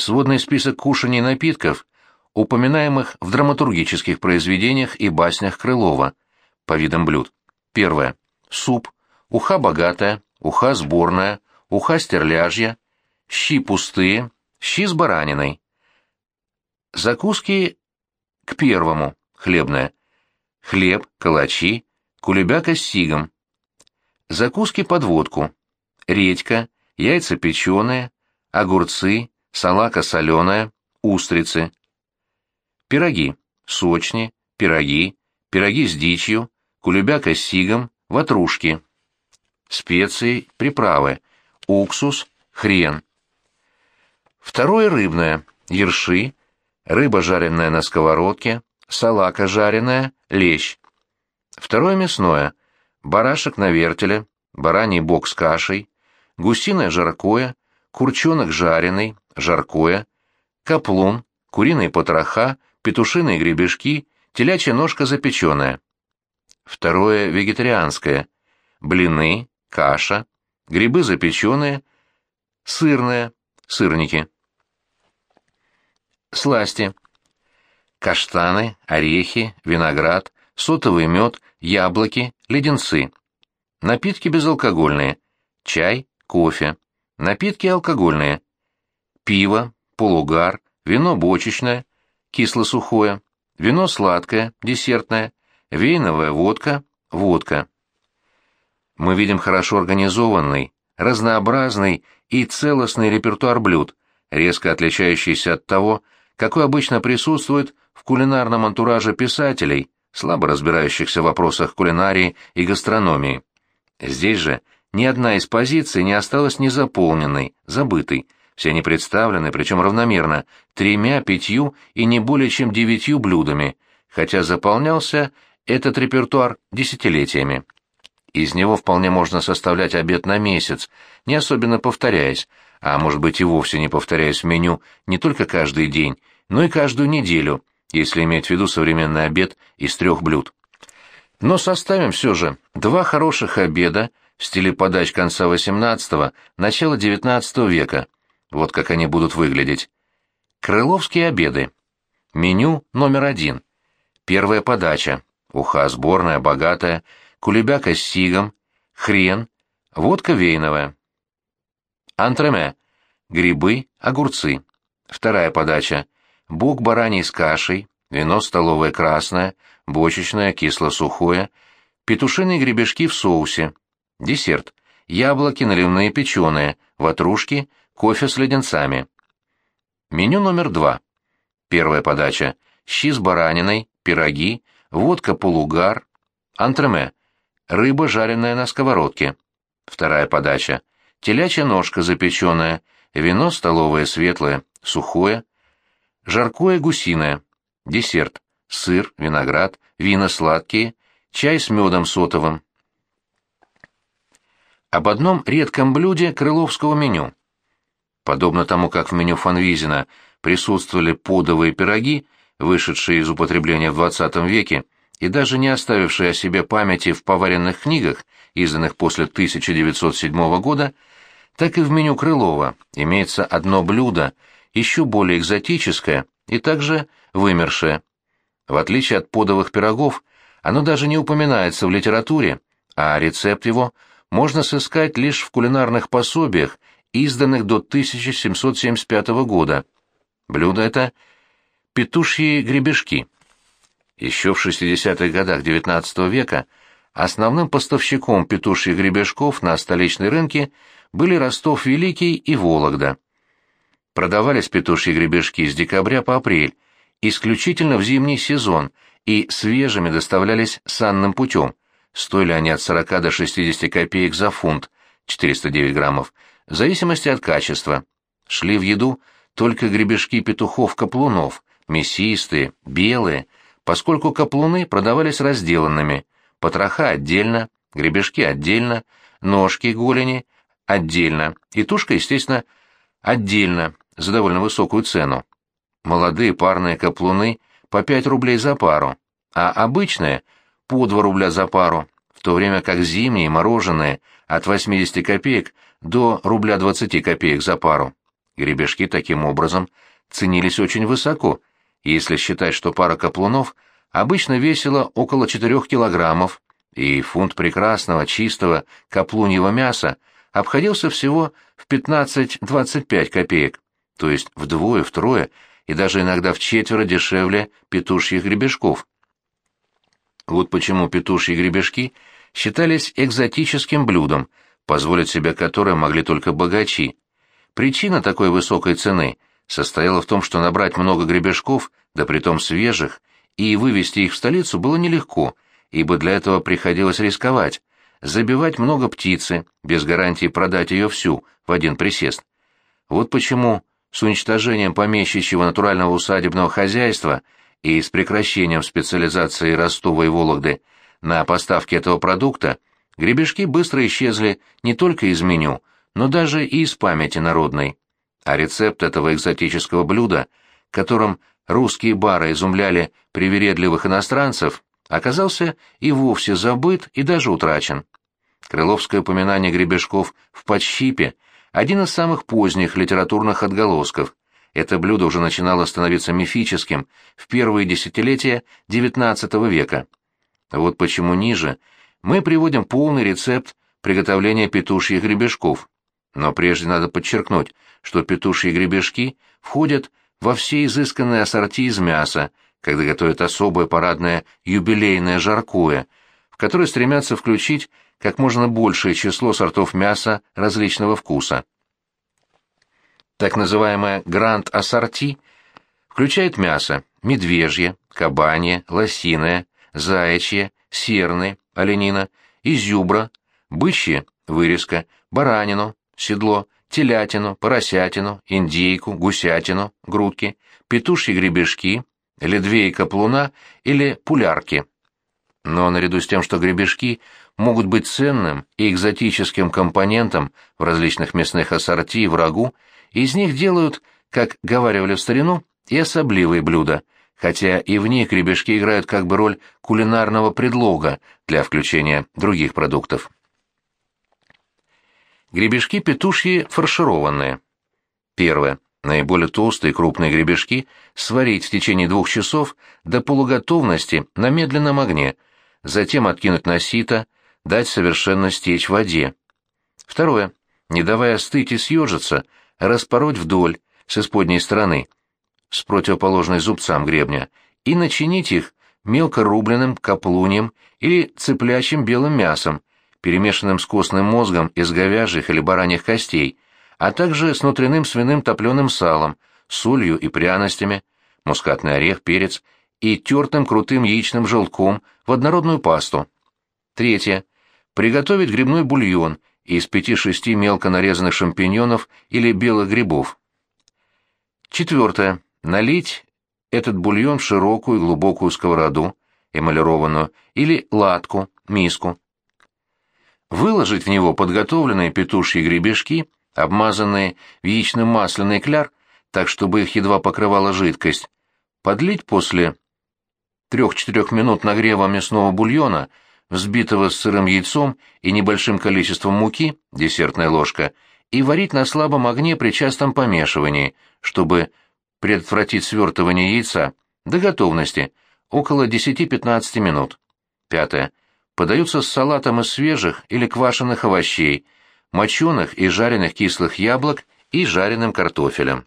сводный список кушаний и напитков, упоминаемых в драматургических произведениях и баснях Крылова, по видам блюд. Первое. Суп, уха богатая, уха сборная, уха стерляжья, щи пустые, щи с бараниной. Закуски к первому, хлебное. Хлеб, калачи, кулебяка с сигом. Закуски под водку. Редька, яйца печеные, огурцы, салака соленая, устрицы. Пироги. Сочни, пироги, пироги с дичью, кулебяка с сигом, ватрушки. Специи, приправы. Уксус, хрен. Второе рыбное. Ерши, рыба жареная на сковородке, салака жареная, лещ. Второе мясное. Барашек на вертеле, бараний бок с кашей, гусиное жаркое, курчонок жареный, жаркое, каплун, куриные потроха, петушиные гребешки, телячья ножка запеченная. Второе вегетарианское. Блины, каша, грибы запеченные, сырное, сырники. Сласти. Каштаны, орехи, виноград, сотовый мед, яблоки, леденцы. Напитки безалкогольные. Чай, кофе. Напитки алкогольные. Пиво, полугар, вино бочечное, кисло-сухое, вино сладкое, десертное, вейновая водка, водка. Мы видим хорошо организованный, разнообразный и целостный репертуар блюд, резко отличающийся от того, какой обычно присутствует в кулинарном антураже писателей, слабо разбирающихся в вопросах кулинарии и гастрономии. Здесь же ни одна из позиций не осталась незаполненной, забытой. Все они представлены, причем равномерно, тремя, пятью и не более чем девятью блюдами, хотя заполнялся этот репертуар десятилетиями. Из него вполне можно составлять обед на месяц, не особенно повторяясь, а может быть и вовсе не повторяясь в меню не только каждый день, но и каждую неделю, если иметь в виду современный обед из трех блюд. Но составим все же два хороших обеда в стиле подач конца XVIII – начала XIX века. Вот как они будут выглядеть. Крыловские обеды. Меню номер один. Первая подача. Уха сборная, богатая, кулебяка с сигом, хрен, водка вейновая. Антреме. Грибы, огурцы. Вторая подача. Бук бараний с кашей, вино столовое красное, бочечное, кисло-сухое, петушиные гребешки в соусе, Десерт. Яблоки наливные печеные, ватрушки, кофе с леденцами. Меню номер два. Первая подача. Щи с бараниной, пироги, водка полугар, антреме. Рыба, жареная на сковородке. Вторая подача. Телячья ножка запеченная, вино столовое светлое, сухое, жаркое гусиное. Десерт. Сыр, виноград, вина сладкие, чай с медом сотовым об одном редком блюде крыловского меню. Подобно тому, как в меню Фанвизина присутствовали подовые пироги, вышедшие из употребления в XX веке и даже не оставившие о себе памяти в поваренных книгах, изданных после 1907 года, так и в меню Крылова имеется одно блюдо, еще более экзотическое и также вымершее. В отличие от подовых пирогов, оно даже не упоминается в литературе, а рецепт его – можно сыскать лишь в кулинарных пособиях, изданных до 1775 года. Блюдо это – петушьи гребешки. Еще в 60-х годах XIX века основным поставщиком петушьих гребешков на столичной рынке были Ростов-Великий и Вологда. Продавались петушьи гребешки с декабря по апрель, исключительно в зимний сезон, и свежими доставлялись санным путем. Стоили они от 40 до 60 копеек за фунт, 409 граммов, в зависимости от качества. Шли в еду только гребешки петухов-каплунов, мясистые, белые, поскольку каплуны продавались разделанными, потроха отдельно, гребешки отдельно, ножки, голени отдельно, и тушка, естественно, отдельно, за довольно высокую цену. Молодые парные каплуны по 5 рублей за пару, а обычные – по 2 рубля за пару, в то время как зимние мороженые от 80 копеек до рубля 20 копеек за пару. Гребешки таким образом ценились очень высоко, если считать, что пара каплунов обычно весила около 4 килограммов, и фунт прекрасного, чистого каплуньего мяса обходился всего в 15-25 копеек, то есть вдвое, втрое и даже иногда в четверо дешевле петушьих гребешков. Вот почему петушьи гребешки считались экзотическим блюдом, позволить себе которое могли только богачи. Причина такой высокой цены состояла в том, что набрать много гребешков, да притом свежих, и вывести их в столицу было нелегко, ибо для этого приходилось рисковать, забивать много птицы, без гарантии продать ее всю в один присест. Вот почему с уничтожением помещичьего натурального усадебного хозяйства и с прекращением специализации Ростова и Вологды на поставке этого продукта гребешки быстро исчезли не только из меню, но даже и из памяти народной. А рецепт этого экзотического блюда, которым русские бары изумляли привередливых иностранцев, оказался и вовсе забыт и даже утрачен. Крыловское упоминание гребешков в подщипе – один из самых поздних литературных отголосков. Это блюдо уже начинало становиться мифическим в первые десятилетия XIX века. Вот почему ниже мы приводим полный рецепт приготовления петушьих гребешков. Но прежде надо подчеркнуть, что петушьи гребешки входят во все изысканные ассорти из мяса, когда готовят особое парадное юбилейное жаркое, в которое стремятся включить как можно большее число сортов мяса различного вкуса. Так называемое гранд-ассорти включает мясо медвежье, кабанье, лосиное, заячье, серны, оленина, изюбра, бычье, вырезка, баранину, седло, телятину, поросятину, индейку, гусятину, грудки, петушьи гребешки, ледвей каплуна или пулярки. Но наряду с тем, что гребешки могут быть ценным и экзотическим компонентом в различных мясных ассорти и в рагу, из них делают, как говаривали в старину, и особливые блюда, хотя и в них гребешки играют как бы роль кулинарного предлога для включения других продуктов. Гребешки петушьи фаршированные. Первое. Наиболее толстые крупные гребешки сварить в течение двух часов до полуготовности на медленном огне, затем откинуть на сито, дать совершенно стечь в воде. Второе. Не давая остыть и съежиться, распороть вдоль, с исподней стороны, с противоположной зубцам гребня, и начинить их мелко рубленным каплунем или цыплячьим белым мясом, перемешанным с костным мозгом из говяжьих или бараньих костей, а также с внутренним свиным топленым салом, солью и пряностями, мускатный орех, перец и тертым крутым яичным желтком в однородную пасту. Третье. Приготовить грибной бульон из пяти-шести мелко нарезанных шампиньонов или белых грибов. Четвертое. Налить этот бульон в широкую глубокую сковороду, эмалированную, или латку, миску, выложить в него подготовленные петушьи гребешки, обмазанные в яично-масляный кляр, так чтобы их едва покрывала жидкость, подлить после 3-4 минут нагрева мясного бульона, взбитого с сырым яйцом и небольшим количеством муки, десертная ложка, и варить на слабом огне при частом помешивании, чтобы предотвратить свертывание яйца, до готовности, около 10-15 минут. Пятое подаются с салатом из свежих или квашеных овощей, моченых и жареных кислых яблок и жареным картофелем.